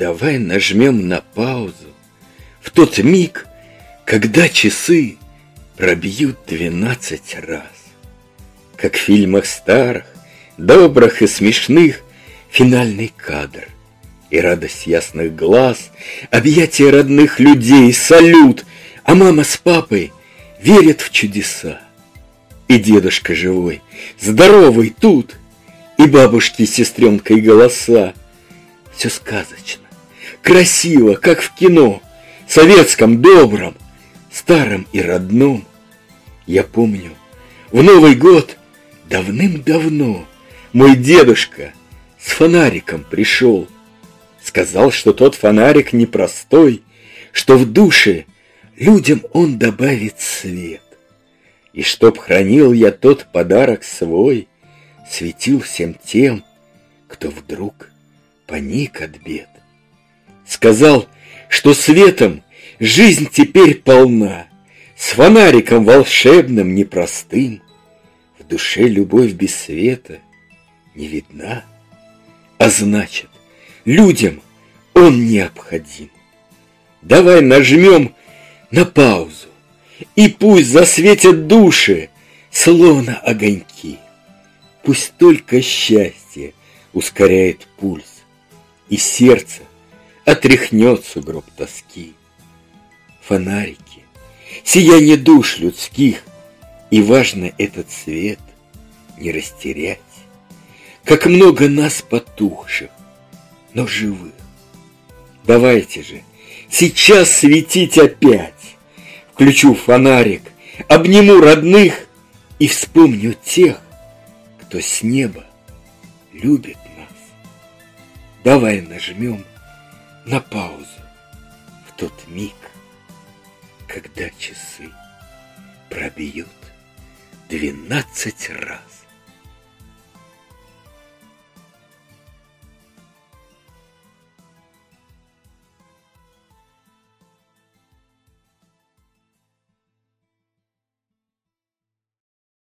Давай нажмем на паузу В тот миг, когда часы Пробьют двенадцать раз. Как в фильмах старых, добрых и смешных Финальный кадр и радость ясных глаз, Объятия родных людей, салют, А мама с папой верят в чудеса. И дедушка живой, здоровый тут, И бабушки с сестренкой голоса. Все сказочно, красиво, как в кино, Советском, добром, старом и родном. Я помню, в Новый год давным-давно Мой дедушка с фонариком пришел. Сказал, что тот фонарик непростой, Что в душе людям он добавит свет. И чтоб хранил я тот подарок свой, Светил всем тем, кто вдруг паник от бед. Сказал, что светом жизнь теперь полна, С фонариком волшебным, непростым, В душе любовь без света не видна, А значит, людям он необходим. Давай нажмем на паузу, И пусть засветят души, словно огоньки. Пусть только счастье ускоряет пульс, и сердце отряхнет сугроб тоски. Фонарики, сияние душ людских, и важно этот свет не растерять. Как много нас потухших, но живых. Давайте же, сейчас светить опять. Включу фонарик, обниму родных и вспомню тех, кто с неба любит Давай нажмем на паузу в тот миг, когда часы пробьют двенадцать раз.